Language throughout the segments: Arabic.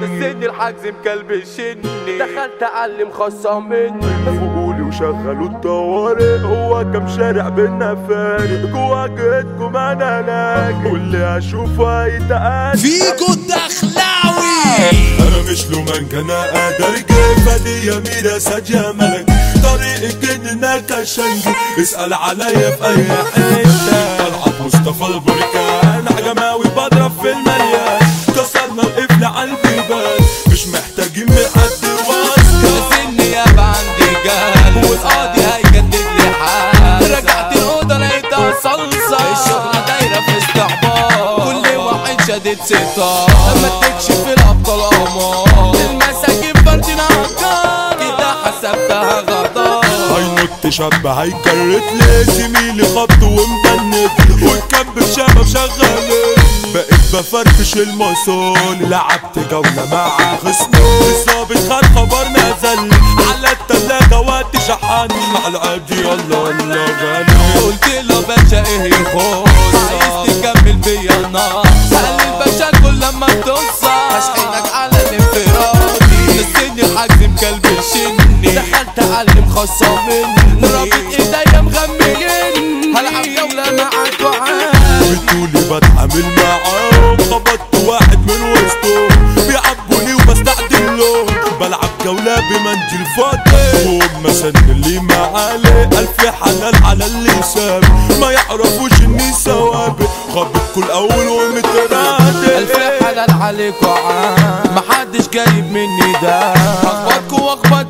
نسيني الحجز مكلبشني دخلت أعلم خاصة مني. فوقولي وشغلوا الطوارئ. هو كم شارع بينا فارق. جوا جيتكم أنا لاجئ واللي أشوفه هيتقال. فيكو الدخلاوي. أنا مش لومانك أنا قادر. كيف دي يا ميرا سجى ملك؟ طريقك انك شنجي اسأل عليا في أي حتة. طلعت مصطفى البركان. عجماوي بضرب في المليان. شدد ستار لما تكشف الأبطال قمار المساجين فردين عكار كده حسبتها غدار هينط شاب هيكرت لي زميلي خبط ومبند والكب شباب شغالين بقيت بفرفش المصون لعبت جولة مع خصمي الظابط خد مني رابط ايديا مغميين هلعب جولة معاك وعاد بتقولي بتعامل معاهم. خبطت واحد من وسطهم. بيعبوني وبستعدل لهم بلعب جولة بمنديل فاضي. وهم سن اللي معالي. ألف حلال على اللي ساب ما يعرفوش إني سوابق خبطكوا الأول ومترادي. ألف حلال عليك وعاد محدش جايب مني ده. اخبطكوا واخبط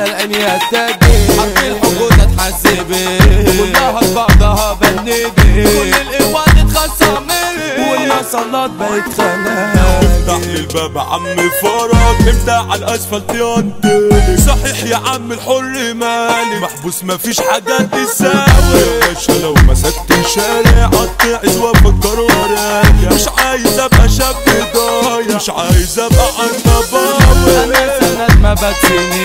على العين يتجي حرب الحقود اتحسبت كلها بعضها بندي. كل القوات اتخصمت والنصلات بقت خناق افتح الباب عم فرج إمتى على الاسفلت ينطلق صحيح يا عم الحر مالي. محبوس مفيش حاجة تساوي. يا باشا لو مسكت الشارع قطع وافكر ورايا. مش عايز أبقى شاب ضايع مش عايز أبقى عنباوي أنا سند ما بتسني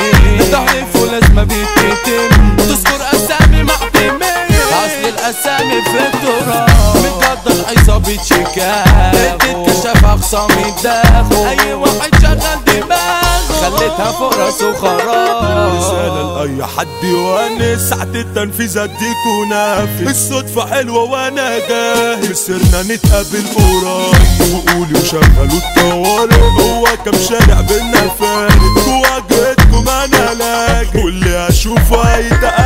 اخصام الداخل أي واحد شغل دماغه. خليتها فوق راسه خراب رسالة لأي حد يونس ساعة التنفيذ أديك ونافذ الصدفة حلوة وأنا جاهز. صرنا نتقابل قريب. وقولي وشغلوا الطوارئ. هو كم شارع بينا فارق جوا جيتكم أنا لاجئ. واللي أشوفه هيتقدم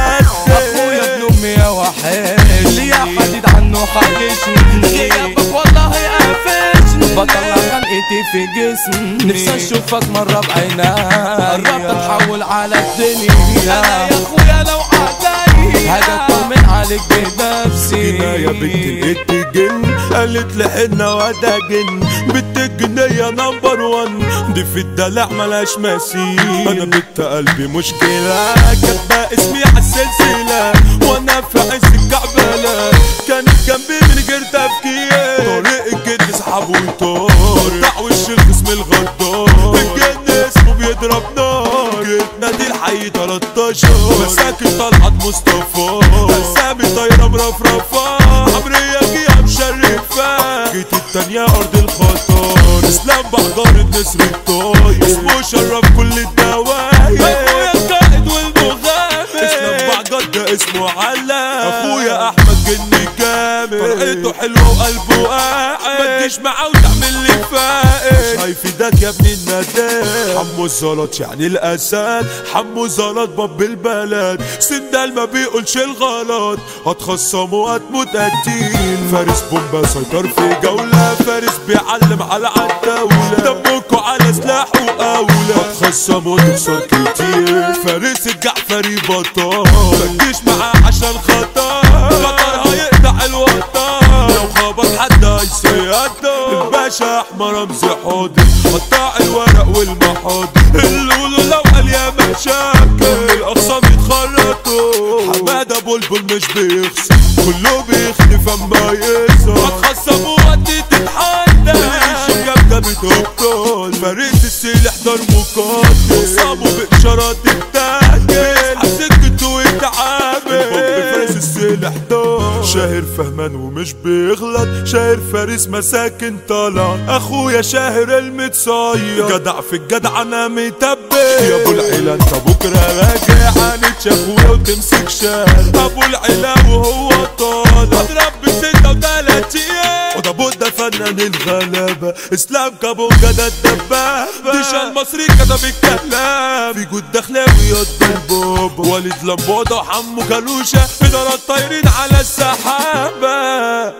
في جسمي. نفسي أشوفك مرة بعينيا قربت اتحول على الدنيا. أنا يا أخويا لو عليا هاجي اطمن عليك بنفسي. يا بنت الإت جن قالت لي حنة وده جن بنت الجنية نمبر وان. دي في الدلع ملاش مثيل أنا بنت قلبي مشكلة. كاتبة اسمي عالسلسلة وأنا نار جيت نادي الحي 13 مساكن طلعت مصطفى. اسامي طايرة مرفرفة. عمرية جيها مشرفة جيت التانية أرض الخطر إسلام بحضار النسر الطاير اسمه شرف كل الدواير أخويا القائد والمغامر. إسلام بعجد ده اسمه علا أخويا أحمد جني فرقته حلوة وقلبه قاعد. ما تجيش معاه وتعمل لي فائد مش هيفيدك يا ابن النداد. حمو الزلط يعني الأسد. حمو زلط باب البلد. سندال ما بيقولش الغلط. هتخصم وهتموت قتيل فارس بومبا سيطر في جولة. فارس بيعلم على عالدولة دمكوا على سلاح وأولى. هتخصم وتخسر كتير. فارس الجعفري بطل. متجيش معاه عشان خطر. خطر هيقطع الوطن لو خبط حد هيصيده الباشا أحمر رمزي حاضر قطع الورق والمحاضر اللولو لو قال يا مشاكل الاخصام يتخرطوا حمادة بلبل مش بيخسر. كله بيختفي أما يكسر. هتخصم وقت تتحدى. العيش جامده بتبطل فريق السلاح دار مقاتل وصابه بإشارات فهمان ومش بيغلط. شاعر فارس مساكن طالع. أخويا شاهر المتصير. جدع في الجدع أنا متبت يا أبو العيلة انت بكرة راجع هنتشاف وتمسك شال. ابو العيلة وهو طالع. اضرب بستة وتلاتين. وده بودة فنان الغلابة اسلام كابو جدع الدبابة ديشا المصري كتب الكلام في جود دخلاوي قد البابا وليد لمبوطة وحمو كالوشة إدارات طايرين على السحابة